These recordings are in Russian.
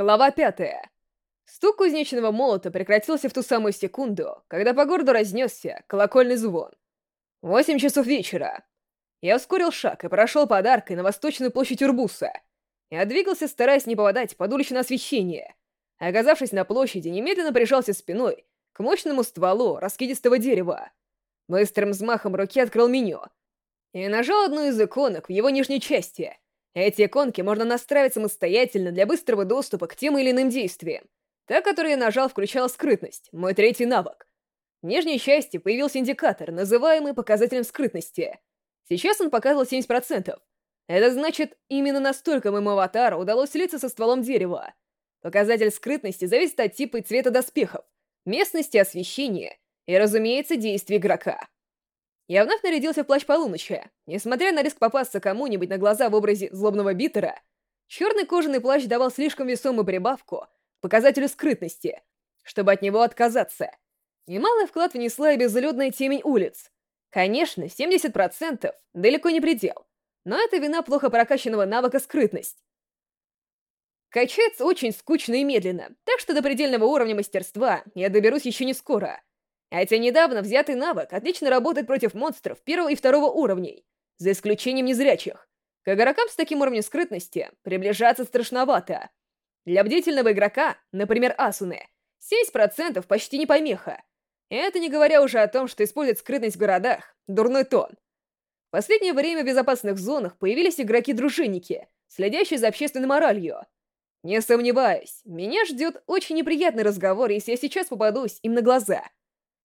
Глава пятая. Стук кузнечного молота прекратился в ту самую секунду, когда по городу разнесся колокольный звон. Восемь часов вечера. Я ускорил шаг и прошел под аркой на восточную площадь Урбуса. Я двигался, стараясь не попадать под уличное освещение. Оказавшись на площади, немедленно прижался спиной к мощному стволу раскидистого дерева. Быстрым взмахом руки открыл меню и нажал одну из иконок в его нижней части — эти иконки можно настраивать самостоятельно для быстрого доступа к тем или иным действиям. Та, которую я нажал, включала скрытность, мой третий навык. В нижней части появился индикатор, называемый показателем скрытности. Сейчас он показывал 70%. Это значит, именно настолько моему аватару удалось слиться со стволом дерева. Показатель скрытности зависит от типа и цвета доспехов, местности освещения и, разумеется, действий игрока. Я вновь нарядился в плащ полуночи. Несмотря на риск попасться кому-нибудь на глаза в образе злобного битера, черный кожаный плащ давал слишком весомую прибавку показателю скрытности, чтобы от него отказаться. Немалый вклад внесла и безлюдная темень улиц. Конечно, 70% далеко не предел, но это вина плохо прокачанного навыка скрытность. Качается очень скучно и медленно, так что до предельного уровня мастерства я доберусь еще не скоро — Хотя недавно взятый навык отлично работает против монстров первого и второго уровней, за исключением незрячих. К игрокам с таким уровнем скрытности приближаться страшновато. Для бдительного игрока, например, Асуны, 70% почти не помеха. Это не говоря уже о том, что использовать скрытность в городах — дурной тон. В последнее время в безопасных зонах появились игроки-дружинники, следящие за общественной моралью. Не сомневаюсь, меня ждет очень неприятный разговор, если я сейчас попадусь им на глаза —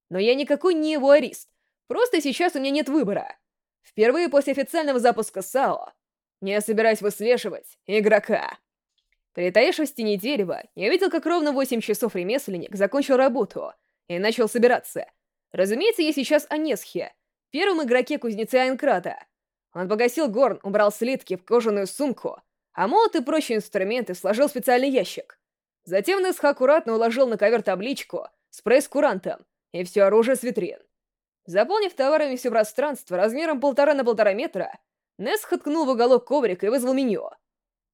но я никакой не вуарист. Просто сейчас у меня нет выбора. Впервые после официального запуска САО не собираюсь выслеживать игрока. Притаившись в тени дерева, я видел, как ровно 8 часов ремесленник закончил работу и начал собираться. Разумеется, я сейчас о Несхе, первом игроке кузнеца Айнкрата. Он погасил горн, убрал слитки в кожаную сумку, а молот и прочие инструменты сложил в специальный ящик. Затем Несха аккуратно уложил на ковер табличку «Спрей с курантом» и все оружие с витрин. Заполнив товарами все пространство размером полтора на полтора метра, Несс ткнул в уголок коврика и вызвал меню.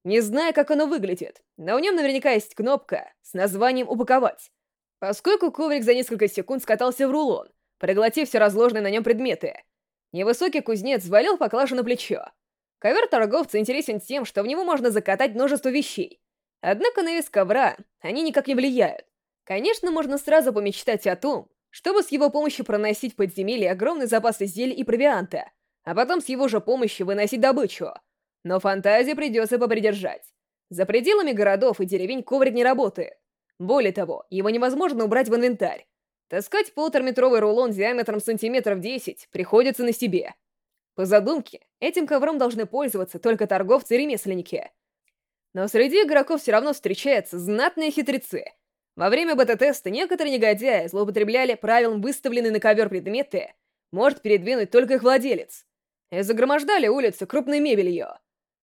Не зная, как оно выглядит, но в нем наверняка есть кнопка с названием «Упаковать», поскольку коврик за несколько секунд скатался в рулон, проглотив все разложенные на нем предметы. Невысокий кузнец валил поклажу на плечо. Ковер торговца интересен тем, что в него можно закатать множество вещей. Однако на вес ковра они никак не влияют. Конечно, можно сразу помечтать о том, чтобы с его помощью проносить в подземелье огромный запас зелий и провианта, а потом с его же помощью выносить добычу. Но фантазии придется попридержать. За пределами городов и деревень коврик не работает. Более того, его невозможно убрать в инвентарь. Таскать полутораметровый рулон диаметром сантиметров 10 приходится на себе. По задумке, этим ковром должны пользоваться только торговцы и ремесленники. Но среди игроков все равно встречаются знатные хитрецы — во время бета-теста некоторые негодяи злоупотребляли правилом выставленные на ковер предметы, может передвинуть только их владелец, и загромождали улицы крупной мебелью.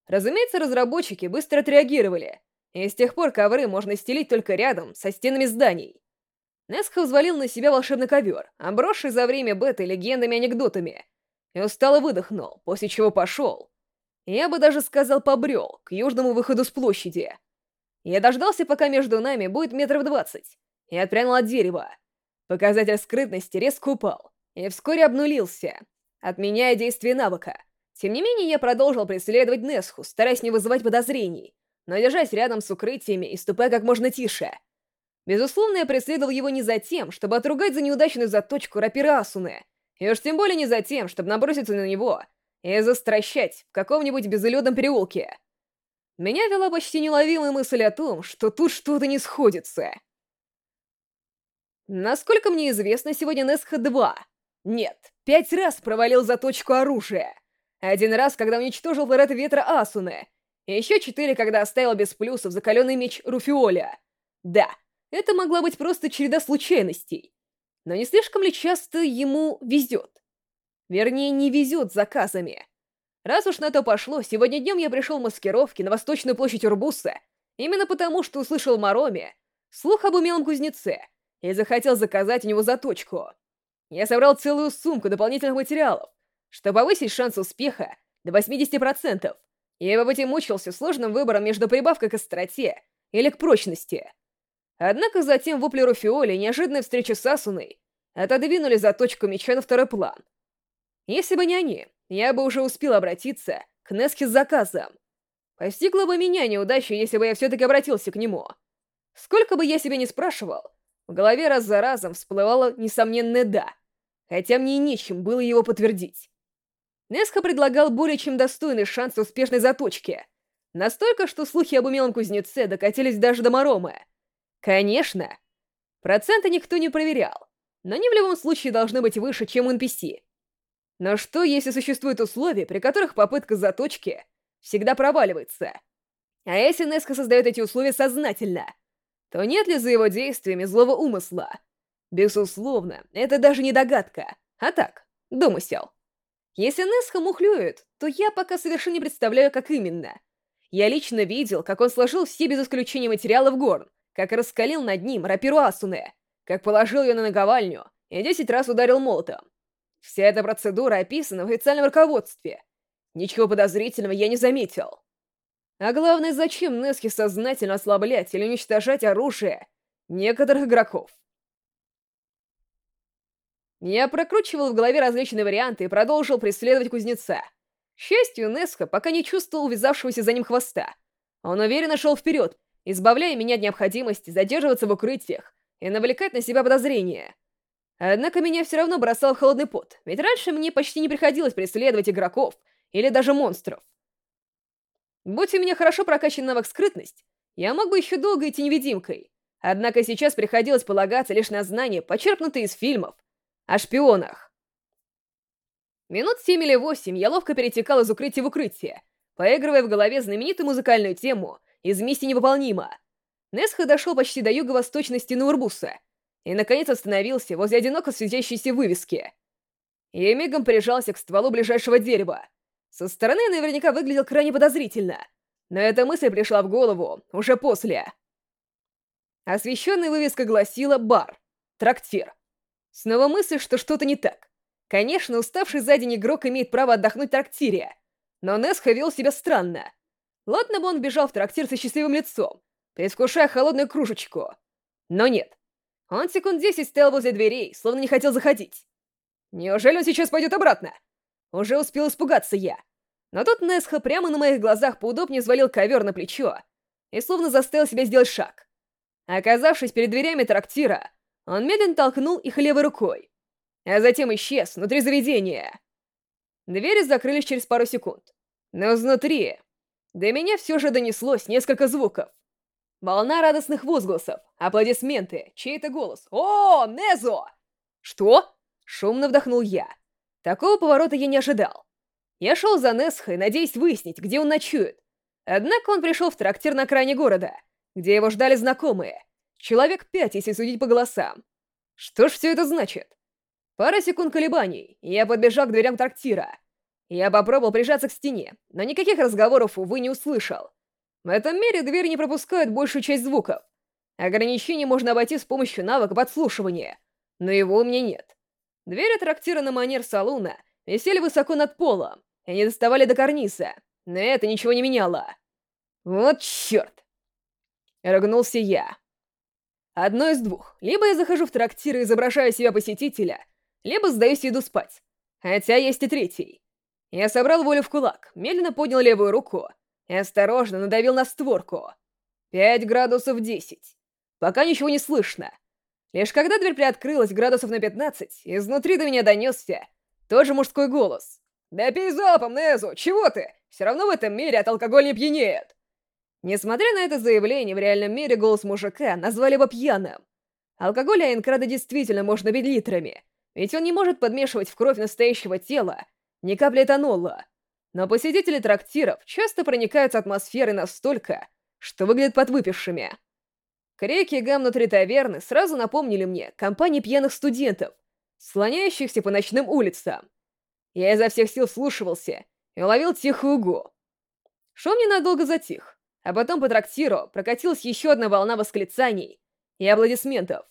Разумеется, разработчики быстро отреагировали, и с тех пор ковры можно стелить только рядом со стенами зданий. Несха взвалил на себя волшебный ковер, обросший за время беты легендами и анекдотами, и устало выдохнул, после чего пошел. Я бы даже сказал побрел к южному выходу с площади. Я дождался, пока между нами будет метров двадцать, и отпрянул от дерева. Показатель скрытности резко упал, и вскоре обнулился, отменяя действие навыка. Тем не менее, я продолжил преследовать Несху, стараясь не вызывать подозрений, но держась рядом с укрытиями и ступая как можно тише. Безусловно, я преследовал его не за тем, чтобы отругать за неудачную заточку рапира Асуны, и уж тем более не за тем, чтобы наброситься на него и застращать в каком-нибудь безлюдном переулке. Меня вела почти неловимая мысль о том, что тут что-то не сходится. Насколько мне известно, сегодня Несха-2. Нет, пять раз провалил заточку оружия. Один раз, когда уничтожил флорет ветра Асуны. И еще четыре, когда оставил без плюсов закаленный меч Руфиоля. Да, это могла быть просто череда случайностей. Но не слишком ли часто ему везет? Вернее, не везет заказами. Раз уж на то пошло, сегодня днем я пришел в маскировке на Восточную площадь Урбуса, именно потому, что услышал Мароме слух об умелом кузнеце и захотел заказать у него заточку. Я собрал целую сумку дополнительных материалов, чтобы повысить шанс успеха до 80%. Я бы этим мучился сложным выбором между прибавкой к остроте или к прочности. Однако затем вопли Руфиоли и неожиданная встреча с Асуной отодвинули заточку меча на второй план. Если бы не они, я бы уже успел обратиться к Неске с заказом. Постигла бы меня неудача, если бы я все-таки обратился к нему. Сколько бы я себя не спрашивал, в голове раз за разом всплывало несомненное «да», хотя мне и нечем было его подтвердить. Неска предлагал более чем достойный шанс успешной заточки. Настолько, что слухи об умелом кузнеце докатились даже до Моромы. Конечно. Проценты никто не проверял, но они в любом случае должны быть выше, чем NPC. Но что, если существуют условия, при которых попытка заточки всегда проваливается? А если Неска создает эти условия сознательно, то нет ли за его действиями злого умысла? Безусловно, это даже не догадка, а так, домысел. Если Несха мухлюет, то я пока совершенно не представляю, как именно. Я лично видел, как он сложил все без исключения материалы в горн, как раскалил над ним рапиру Асуне, как положил ее на наговальню и десять раз ударил молотом. Вся эта процедура описана в официальном руководстве. Ничего подозрительного я не заметил. А главное, зачем Несхи сознательно ослаблять или уничтожать оружие некоторых игроков? Я прокручивал в голове различные варианты и продолжил преследовать кузнеца. К счастью, Несха пока не чувствовал увязавшегося за ним хвоста. Он уверенно шел вперед, избавляя меня от необходимости задерживаться в укрытиях и навлекать на себя подозрения. Однако меня все равно бросал холодный пот, ведь раньше мне почти не приходилось преследовать игроков или даже монстров. Будь у меня хорошо прокачан навык скрытность, я мог бы еще долго идти невидимкой. Однако сейчас приходилось полагаться лишь на знания, почерпнутые из фильмов, о шпионах. Минут семь или восемь я ловко перетекал из укрытия в укрытие, поигрывая в голове знаменитую музыкальную тему из «Миссии невыполнима». Несха дошел почти до юго-восточной стены Урбуса и, наконец, остановился возле одиноко светящейся вывески. Я мигом прижался к стволу ближайшего дерева. Со стороны наверняка выглядел крайне подозрительно, но эта мысль пришла в голову уже после. Освещенная вывеска гласила «Бар», «Трактир». Снова мысль, что что-то не так. Конечно, уставший за день игрок имеет право отдохнуть в трактире, но Несха вел себя странно. Ладно бы он бежал в трактир со счастливым лицом, предвкушая холодную кружечку. Но нет. Он секунд десять стоял возле дверей, словно не хотел заходить. Неужели он сейчас пойдет обратно? Уже успел испугаться я. Но тут Несха прямо на моих глазах поудобнее свалил ковер на плечо и словно заставил себя сделать шаг. Оказавшись перед дверями трактира, он медленно толкнул их левой рукой, а затем исчез внутри заведения. Двери закрылись через пару секунд. Но изнутри до меня все же донеслось несколько звуков. Волна радостных возгласов, аплодисменты, чей-то голос. «О, Незо!» «Что?» — шумно вдохнул я. Такого поворота я не ожидал. Я шел за Несхой, надеясь выяснить, где он ночует. Однако он пришел в трактир на окраине города, где его ждали знакомые, Человек пять, если судить по голосам. Что ж все это значит? Пара секунд колебаний, и я подбежал к дверям трактира. Я попробовал прижаться к стене, но никаких разговоров, увы, не услышал. В этом мире двери не пропускают большую часть звуков. Ограничение можно обойти с помощью навыка подслушивания, но его у меня нет. Двери трактира на манер салуна висели высоко над полом и не доставали до карниза, но это ничего не меняло. Вот черт! Рогнулся я. Одно из двух. Либо я захожу в трактир и изображаю себя посетителя, либо сдаюсь и иду спать. Хотя есть и третий. Я собрал волю в кулак, медленно поднял левую руку и осторожно надавил на створку. Пять градусов десять. Пока ничего не слышно. Лишь когда дверь приоткрылась градусов на пятнадцать, изнутри до меня донесся тот же мужской голос. «Да пей залпом, Незу! Чего ты? Все равно в этом мире от алкоголя не пьянеет!» Несмотря на это заявление, в реальном мире голос мужика назвали бы пьяным. Алкоголь Айнкрада действительно можно пить литрами, ведь он не может подмешивать в кровь настоящего тела ни капли этанола. Но посетители трактиров часто проникаются атмосферой настолько, что выглядят подвыпившими. Крики и гам внутри таверны сразу напомнили мне компании пьяных студентов, слоняющихся по ночным улицам. Я изо всех сил слушался и ловил тихую гу. Шум ненадолго затих, а потом по трактиру прокатилась еще одна волна восклицаний и аплодисментов.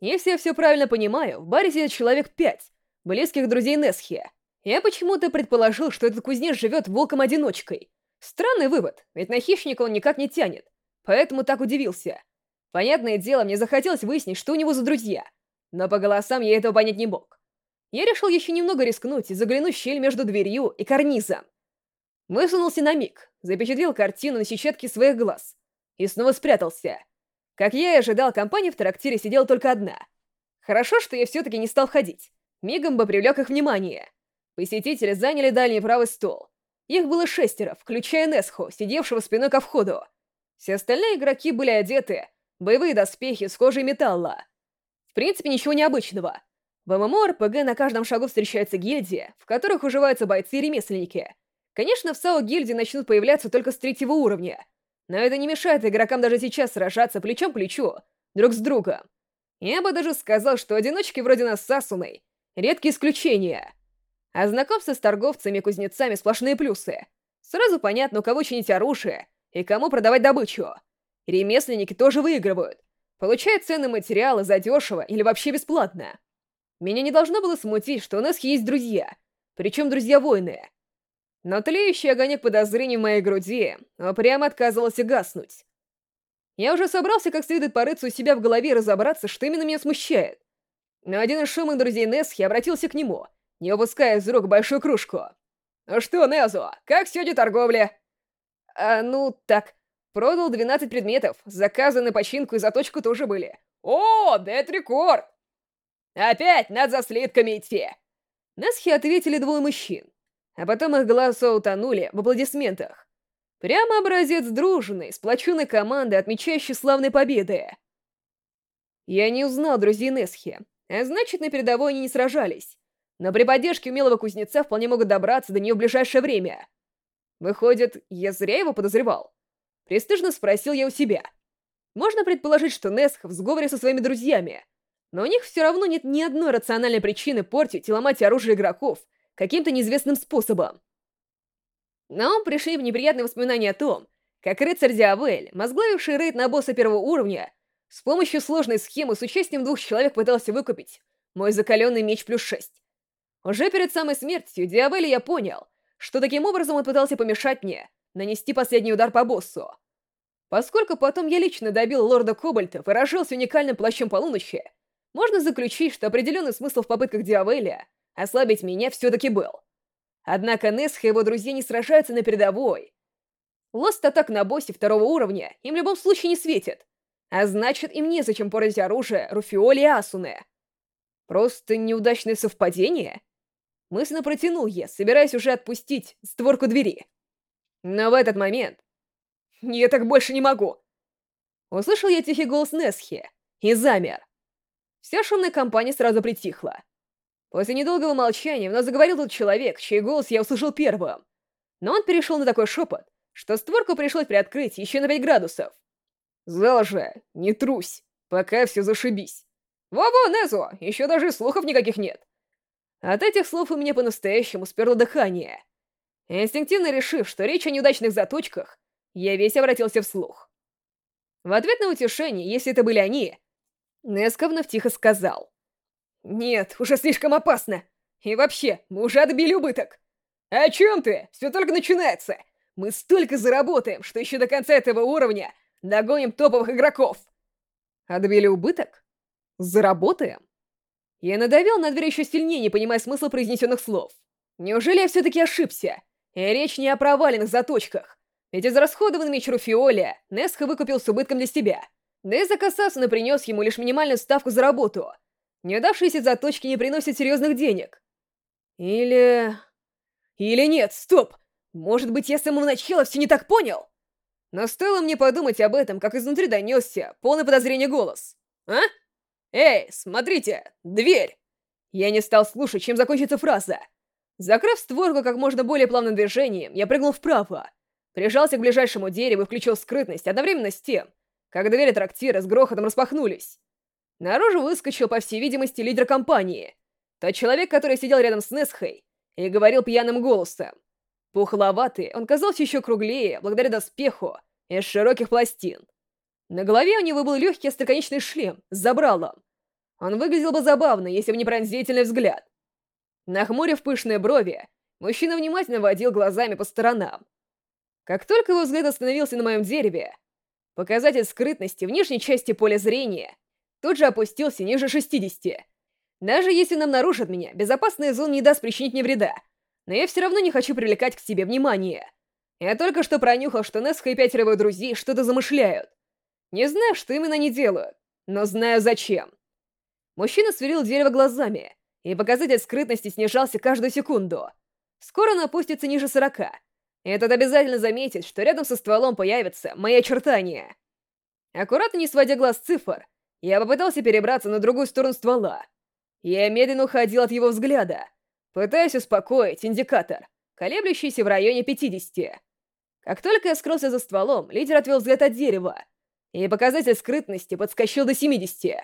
Если я все правильно понимаю, в баре сидит человек пять, близких друзей Несхи. Я почему-то предположил, что этот кузнец живет волком-одиночкой. Странный вывод, ведь на хищника он никак не тянет. поэтому так удивился. Понятное дело, мне захотелось выяснить, что у него за друзья, но по голосам я этого понять не мог. Я решил еще немного рискнуть и заглянуть в щель между дверью и карнизом. Высунулся на миг, запечатлел картину на сетчатке своих глаз и снова спрятался. Как я и ожидал, компания в трактире сидела только одна. Хорошо, что я все-таки не стал ходить. Мигом бы привлек их внимание. Посетители заняли дальний правый стол. Их было шестеро, включая Несху, сидевшего спиной ко входу. Все остальные игроки были одеты в боевые доспехи с кожей металла. В принципе, ничего необычного. В ММО-РПГ на каждом шагу встречаются гильдии, в которых уживаются бойцы и ремесленники. Конечно, в САО гильдии начнут появляться только с третьего уровня, но это не мешает игрокам даже сейчас сражаться плечом к плечу, друг с другом. Я бы даже сказал, что одиночки вроде нас с Асуной — редкие исключения. А знакомство с торговцами и кузнецами — сплошные плюсы. Сразу понятно, у кого чинить оружие и кому продавать добычу. Ремесленники тоже выигрывают. Получают ценные материалы задешево или вообще бесплатно. Меня не должно было смутить, что у нас есть друзья, причем друзья-воины. Но тлеющий огонек подозрений в моей груди прямо отказывался гаснуть. Я уже собрался как следует порыться у себя в голове и разобраться, что именно меня смущает. Но один из шумных друзей Несхи обратился к нему, не упуская из рук большую кружку. «Ну что, Незо, как сегодня торговля?» «А, ну, так, продал 12 предметов, заказы на починку и заточку тоже были». «О, да это рекорд!» «Опять надо за слитками идти!» Несхи ответили двое мужчин, а потом их голоса утонули в аплодисментах. Прямо образец дружной, сплоченной команды, отмечающей славной победы. Я не узнал друзей Несхи, а значит, на передовой они не сражались. Но при поддержке умелого кузнеца вполне могут добраться до нее в ближайшее время. Выходит, я зря его подозревал? Престижно спросил я у себя. Можно предположить, что Несх в сговоре со своими друзьями, но у них все равно нет ни одной рациональной причины портить и ломать оружие игроков каким-то неизвестным способом. Но пришли в неприятные воспоминания о том, как рыцарь Диавель, возглавивший рейд на босса первого уровня, с помощью сложной схемы с участием двух человек пытался выкупить мой закаленный меч плюс 6. Уже перед самой смертью Диавеля я понял, что таким образом он пытался помешать мне нанести последний удар по боссу. Поскольку потом я лично добил лорда Кобальта и разжился уникальным плащом полуночи, можно заключить, что определенный смысл в попытках Диавеля ослабить меня все-таки был. Однако Несх и его друзья не сражаются на передовой. Лост атак на боссе второго уровня им в любом случае не светит. А значит, им незачем портить оружие Руфиоли и Асуне. Просто неудачное совпадение? Мысленно протянул я, собираясь уже отпустить створку двери. Но в этот момент... Я так больше не могу! Услышал я тихий голос Несхи и замер. Вся шумная компания сразу притихла. После недолгого молчания вновь заговорил тот человек, чей голос я услышал первым. Но он перешел на такой шепот, что створку пришлось приоткрыть еще на 5 градусов. «Зал же, не трусь, пока все зашибись». «Во-во, Незу, еще даже слухов никаких нет». От этих слов у меня по-настоящему сперло дыхание. Инстинктивно решив, что речь о неудачных заточках, я весь обратился вслух. В ответ на утешение, если это были они, Несковнов тихо сказал. «Нет, уже слишком опасно. И вообще, мы уже отбили убыток». «О чем ты? Все только начинается. Мы столько заработаем, что еще до конца этого уровня догоним топовых игроков». «Отбили убыток? Заработаем?» Я надавил на дверь еще сильнее, не понимая смысла произнесенных слов. Неужели я все-таки ошибся? И речь не о проваленных заточках. Ведь израсходованный меч Руфиоля Несха выкупил с убытком для себя. Да и Асуна принес ему лишь минимальную ставку за работу — Неудавшиеся заточки не приносят серьезных денег. Или... Или нет, стоп! Может быть, я с самого начала все не так понял? Но стоило мне подумать об этом, как изнутри донесся полный подозрения голос. А? Эй, смотрите, дверь! Я не стал слушать, чем закончится фраза. Закрыв створку как можно более плавным движением, я прыгнул вправо. Прижался к ближайшему дереву и включил скрытность одновременно с тем, как двери трактира с грохотом распахнулись. Наружу выскочил, по всей видимости, лидер компании. Тот человек, который сидел рядом с Несхой и говорил пьяным голосом. Пухловатый, он казался еще круглее, благодаря доспеху из широких пластин. На голове у него был легкий остроконечный шлем с забралом. Он выглядел бы забавно, если бы не пронзительный взгляд. Нахмурив пышные брови, мужчина внимательно водил глазами по сторонам. Как только его взгляд остановился на моем дереве, Показатель скрытности в нижней части поля зрения тут же опустился ниже 60. Даже если нам нарушат меня, безопасная зона не даст причинить мне вреда. Но я все равно не хочу привлекать к себе внимание. Я только что пронюхал, что Несха и пятеро его друзей что-то замышляют. Не знаю, что именно они делают, но знаю зачем. Мужчина сверил дерево глазами, и показатель скрытности снижался каждую секунду. Скоро он опустится ниже сорока. Этот обязательно заметит, что рядом со стволом появится мои очертания. Аккуратно не сводя глаз цифр, я попытался перебраться на другую сторону ствола. Я медленно уходил от его взгляда, пытаясь успокоить индикатор, колеблющийся в районе 50. Как только я скрылся за стволом, лидер отвел взгляд от дерева, и показатель скрытности подскочил до 70.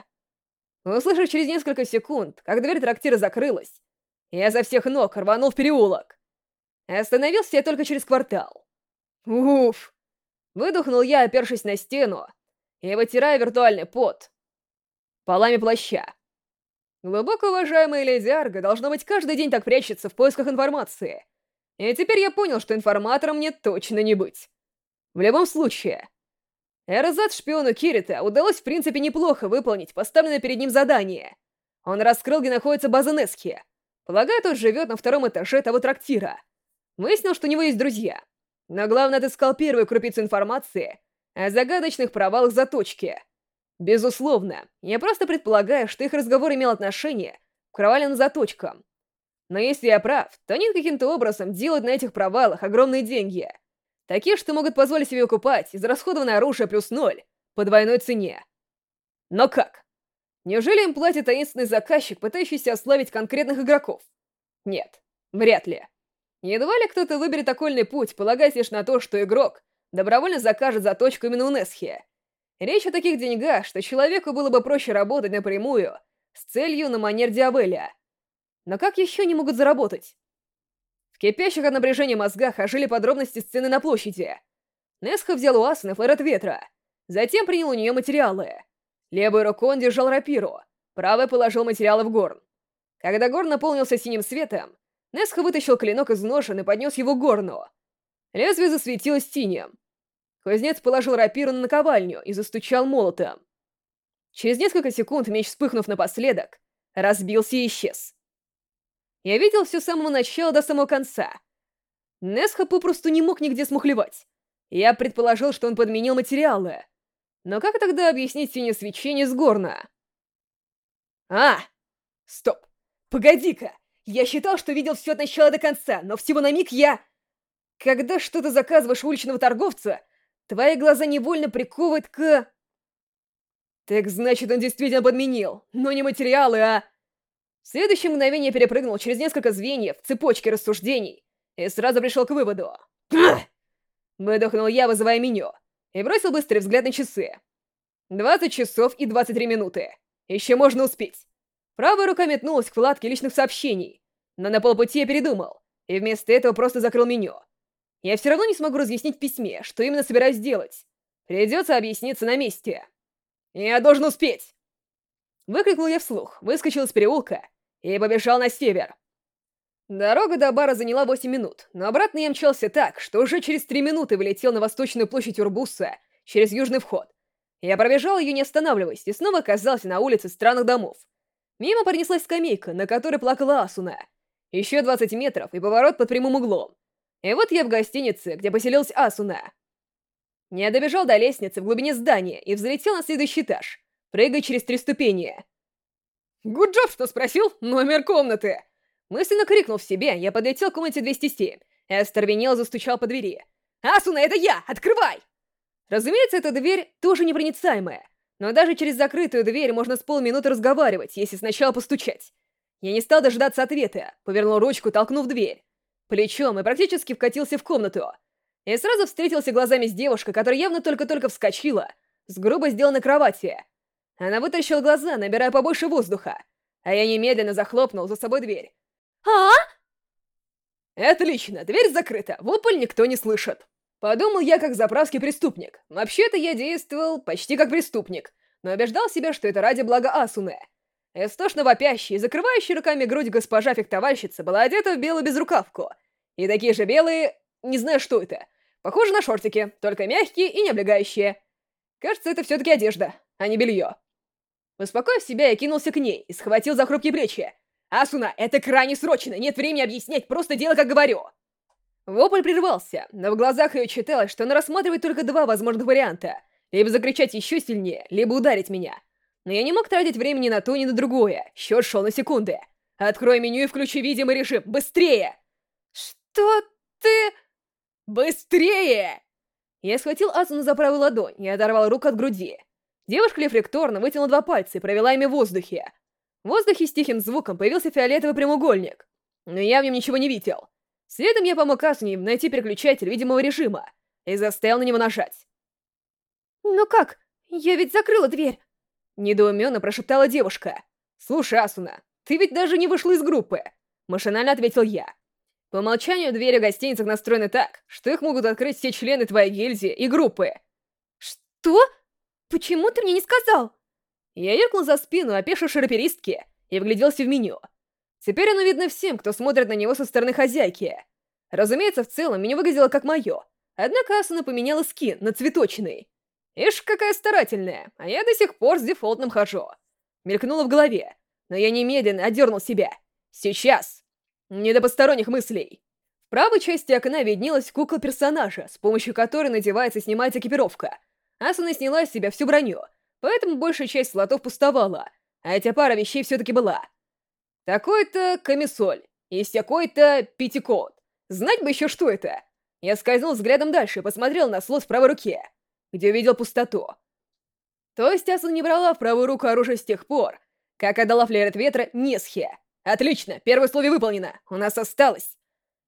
Услышав через несколько секунд, как дверь трактира закрылась, я за всех ног рванул в переулок. Остановился я только через квартал. Уф! Выдохнул я, опершись на стену, и вытирая виртуальный пот полами плаща. Глубоко уважаемая леди Арга, должно быть, каждый день так прячется в поисках информации. И теперь я понял, что информатором мне точно не быть. В любом случае, Эрзат шпиону Кирита удалось в принципе неплохо выполнить поставленное перед ним задание. Он раскрыл, где находится база Нески. Полагаю, тот живет на втором этаже того трактира. Выяснил, что у него есть друзья. Но главное, отыскал первую крупицу информации о загадочных провалах заточки. Безусловно, я просто предполагаю, что их разговор имел отношение к проваленным заточкам. Но если я прав, то они каким-то образом делают на этих провалах огромные деньги — Такие, что могут позволить себе купать израсходованное оружие плюс ноль по двойной цене. Но как? Неужели им платит таинственный заказчик, пытающийся ославить конкретных игроков? Нет, вряд ли. Едва ли кто-то выберет окольный путь, полагаясь лишь на то, что игрок добровольно закажет заточку именно у Несхи. Речь о таких деньгах, что человеку было бы проще работать напрямую, с целью на манер Диавеля. Но как еще они могут заработать? Кипящих от напряжения мозгах ожили подробности сцены на площади. Несха взял у Асуны флэр от ветра, затем принял у нее материалы. Левой рукой он держал рапиру, правой положил материалы в горн. Когда горн наполнился синим светом, Несха вытащил клинок из ножен и поднес его к горну. Лезвие засветилось синим. Кузнец положил рапиру на наковальню и застучал молотом. Через несколько секунд меч, вспыхнув напоследок, разбился и исчез. Я видел все с самого начала до самого конца. Несха попросту не мог нигде смухлевать. Я предположил, что он подменил материалы. Но как тогда объяснить синее свечение с горна? А! Стоп! Погоди-ка! Я считал, что видел все от начала до конца, но всего на миг я... Когда что-то заказываешь у уличного торговца, твои глаза невольно приковывают к... Так значит, он действительно подменил, но не материалы, а... В следующее мгновение перепрыгнул через несколько звеньев цепочки рассуждений и сразу пришел к выводу. Выдохнул я, вызывая меню, и бросил быстрый взгляд на часы. 20 часов и 23 минуты. Еще можно успеть. Правая рука метнулась к вкладке личных сообщений, но на полпути я передумал, и вместо этого просто закрыл меню. Я все равно не смогу разъяснить в письме, что именно собираюсь делать. Придется объясниться на месте. Я должен успеть! Выкрикнул я вслух, выскочил из переулка и побежал на север. Дорога до бара заняла 8 минут, но обратно я мчался так, что уже через 3 минуты вылетел на восточную площадь Урбуса через южный вход. Я пробежал ее не останавливаясь и снова оказался на улице странных домов. Мимо пронеслась скамейка, на которой плакала Асуна. Еще 20 метров и поворот под прямым углом. И вот я в гостинице, где поселилась Асуна. Я добежал до лестницы в глубине здания и взлетел на следующий этаж, прыгая через три ступени. «Гуджоп, что спросил? Номер комнаты!» Мысленно крикнул в себе, я подлетел к комнате 207. Эстер винел застучал по двери. «Асуна, это я! Открывай!» Разумеется, эта дверь тоже непроницаемая, но даже через закрытую дверь можно с полминуты разговаривать, если сначала постучать. Я не стал дожидаться ответа, повернул ручку, толкнув дверь. Плечом и практически вкатился в комнату. И сразу встретился глазами с девушкой, которая явно только-только вскочила, с грубо сделанной кровати. Она вытащила глаза, набирая побольше воздуха, а я немедленно захлопнул за собой дверь. «А?» «Отлично, дверь закрыта, вопль никто не слышит». Подумал я как заправский преступник. Вообще-то я действовал почти как преступник, но убеждал себя, что это ради блага Асуны. Истошно вопящая и закрывающая руками грудь госпожа-фехтовальщица была одета в белую безрукавку. И такие же белые... не знаю, что это. Похоже на шортики, только мягкие и не облегающие. Кажется, это все-таки одежда, а не белье. Успокоив себя, я кинулся к ней и схватил за хрупкие плечи. «Асуна, это крайне срочно, нет времени объяснять, просто делай, как говорю!» Вопль прервался, но в глазах ее читалось, что она рассматривает только два возможных варианта. Либо закричать еще сильнее, либо ударить меня. Но я не мог тратить времени на то, ни на другое. Счет шел на секунды. Открой меню и включи видимый режим. Быстрее! Что ты... Быстрее! Я схватил Асуну за правую ладонь и оторвал руку от груди. Девушка рефлекторно вытянула два пальца и провела ими в воздухе. В воздухе с тихим звуком появился фиолетовый прямоугольник. Но я в нем ничего не видел. Следом я помог Асуне найти переключатель видимого режима и заставил на него нажать. «Ну как? Я ведь закрыла дверь!» Недоуменно прошептала девушка. «Слушай, Асуна, ты ведь даже не вышла из группы!» Машинально ответил я. По умолчанию двери в гостиницах настроены так, что их могут открыть все члены твоей гильдии и группы. «Что? Почему ты мне не сказал?» Я юркнул за спину опешившей раперистки и вгляделся в меню. Теперь оно видно всем, кто смотрит на него со стороны хозяйки. Разумеется, в целом меню выглядело как мое, однако Асуна поменяла скин на цветочный. Ишь, какая старательная, а я до сих пор с дефолтным хожу. Мелькнуло в голове, но я немедленно отдернул себя. Сейчас. Не до посторонних мыслей. В правой части окна виднелась кукла персонажа, с помощью которой надевается и снимается экипировка. Асуна сняла с себя всю броню, поэтому большая часть слотов пустовала, а эта пара вещей все-таки была. Такой-то камисоль, и такой-то пятикот. Знать бы еще, что это. Я скользнул взглядом дальше и посмотрел на слот в правой руке где увидел пустоту. То есть Асун не брала в правую руку оружие с тех пор, как отдала флер от ветра Несхе. Отлично, первое условие выполнено, у нас осталось.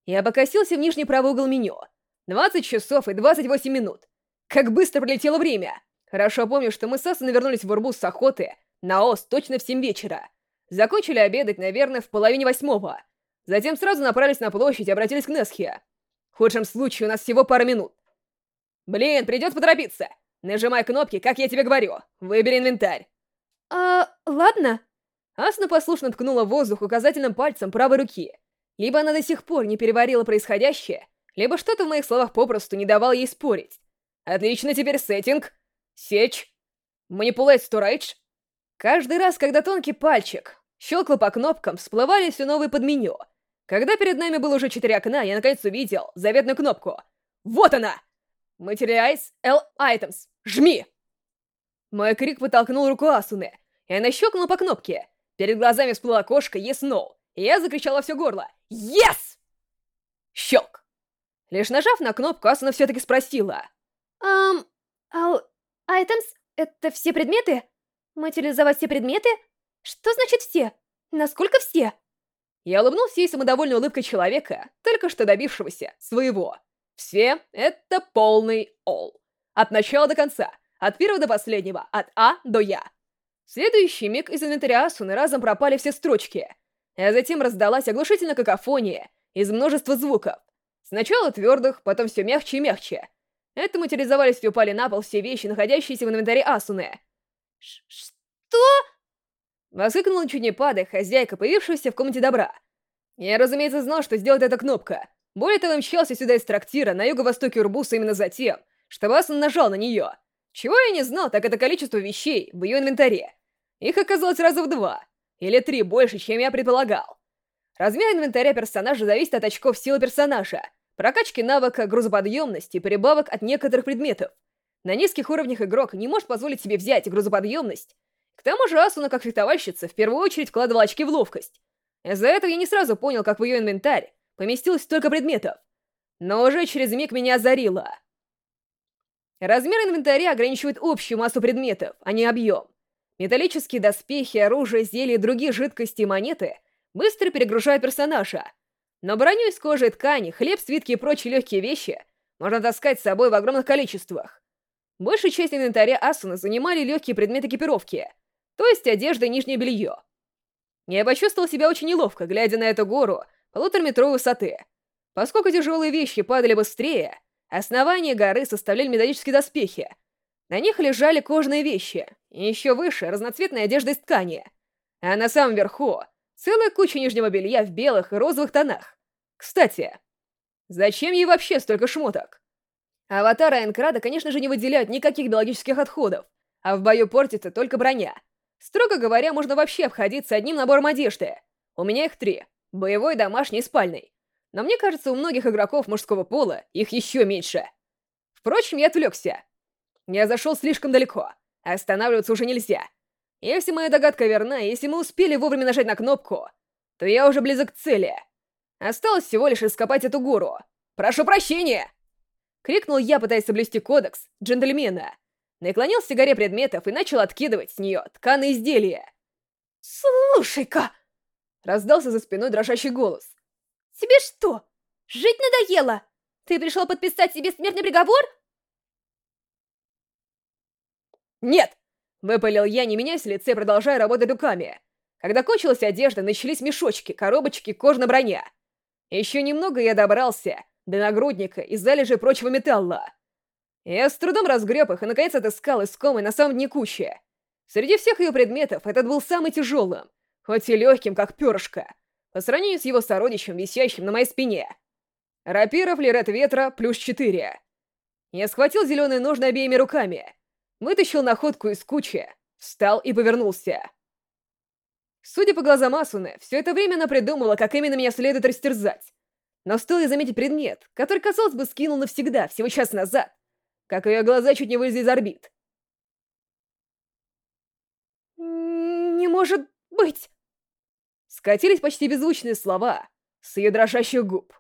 Я покосился в нижний правый угол меню. 20 часов и 28 минут. Как быстро пролетело время. Хорошо помню, что мы с Асуной вернулись в Урбус с охоты на Ос точно в 7 вечера. Закончили обедать, наверное, в половине восьмого. Затем сразу направились на площадь и обратились к Несхе. В худшем случае у нас всего пара минут. Блин, придется поторопиться. Нажимай кнопки, как я тебе говорю. Выбери инвентарь. А, ладно. Асна послушно ткнула воздух указательным пальцем правой руки. Либо она до сих пор не переварила происходящее, либо что-то в моих словах попросту не давало ей спорить. Отлично теперь сеттинг. Сечь. Манипулейт сторейдж. Каждый раз, когда тонкий пальчик щелкал по кнопкам, всплывали все новые подменю. Когда перед нами было уже четыре окна, я наконец увидел заветную кнопку. Вот она! Materialize L Items. Жми!» Мой крик подтолкнул руку Асуны, и она щелкнула по кнопке. Перед глазами всплыла кошка Yes No, и я закричала все горло Yes! Щелк! Лишь нажав на кнопку, Асуна все-таки спросила. «Ам... Ал... Items? Это все предметы? Материализовать все предметы? Что значит все? Насколько все?» Я улыбнулся ей самодовольной улыбкой человека, только что добившегося своего. Все — это полный all. От начала до конца, от первого до последнего, от А до Я. В следующий миг из инвентаря Асуны разом пропали все строчки, а затем раздалась оглушительная какофония из множества звуков. Сначала твердых, потом все мягче и мягче. Это материализовались и упали на пол все вещи, находящиеся в инвентаре Асуны. «Что?» Воскликнула чуть не падая хозяйка, появившаяся в комнате добра. Я, разумеется, знал, что сделает эта кнопка — более того, мчался сюда из трактира на юго-востоке Урбуса именно за тем, чтобы Асан нажал на нее. Чего я не знал, так это количество вещей в ее инвентаре. Их оказалось раза в два, или три больше, чем я предполагал. Размер инвентаря персонажа зависит от очков силы персонажа, прокачки навыка грузоподъемности и прибавок от некоторых предметов. На низких уровнях игрок не может позволить себе взять грузоподъемность. К тому же Асуна, как фехтовальщица, в первую очередь вкладывала очки в ловкость. Из-за этого я не сразу понял, как в ее инвентарь поместилось столько предметов. Но уже через миг меня озарило. Размер инвентаря ограничивает общую массу предметов, а не объем. Металлические доспехи, оружие, зелья и другие жидкости и монеты быстро перегружают персонажа. Но броню из кожи и ткани, хлеб, свитки и прочие легкие вещи можно таскать с собой в огромных количествах. Большую часть инвентаря Асуна занимали легкие предметы экипировки, то есть одежда и нижнее белье. Я почувствовал себя очень неловко, глядя на эту гору полутораметровой высоты. Поскольку тяжелые вещи падали быстрее, основание горы составляли металлические доспехи. На них лежали кожные вещи, и еще выше — разноцветная одежда из ткани. А на самом верху — целая куча нижнего белья в белых и розовых тонах. Кстати, зачем ей вообще столько шмоток? Аватары Айнкрада, конечно же, не выделяют никаких биологических отходов, а в бою портится только броня. Строго говоря, можно вообще обходиться одним набором одежды. У меня их три. Боевой, домашний и спальный. Но мне кажется, у многих игроков мужского пола их еще меньше. Впрочем, я отвлекся. Я зашел слишком далеко. Останавливаться уже нельзя. Если моя догадка верна, если мы успели вовремя нажать на кнопку, то я уже близок к цели. Осталось всего лишь ископать эту гору. «Прошу прощения!» Крикнул я, пытаясь соблюсти кодекс джентльмена. Наклонился к горе предметов и начал откидывать с нее тканые изделия. «Слушай-ка!» Раздался за спиной дрожащий голос. «Тебе что, жить надоело? Ты пришел подписать себе смертный приговор?» «Нет!» — выпалил я, не меняясь в лице, продолжая работать руками. Когда кончилась одежда, начались мешочки, коробочки, кожная броня. Еще немного я добрался до нагрудника и залежи прочего металла. Я с трудом разгреб их и наконец отыскал искомый на самом дне кучи. Среди всех ее предметов этот был самый тяжелым, хоть и легким, как перышко, по сравнению с его сородичем, висящим на моей спине. Рапира флерет ветра плюс 4. Я схватил зеленые ножны обеими руками, вытащил находку из кучи, встал и повернулся. Судя по глазам Асуны, все это время она придумала, как именно меня следует растерзать. Но стоило заметить предмет, который, казалось бы, скинул навсегда, всего час назад, как ее глаза чуть не вылезли из орбит. «Не может быть!» Скатились почти беззвучные слова с ее дрожащих губ.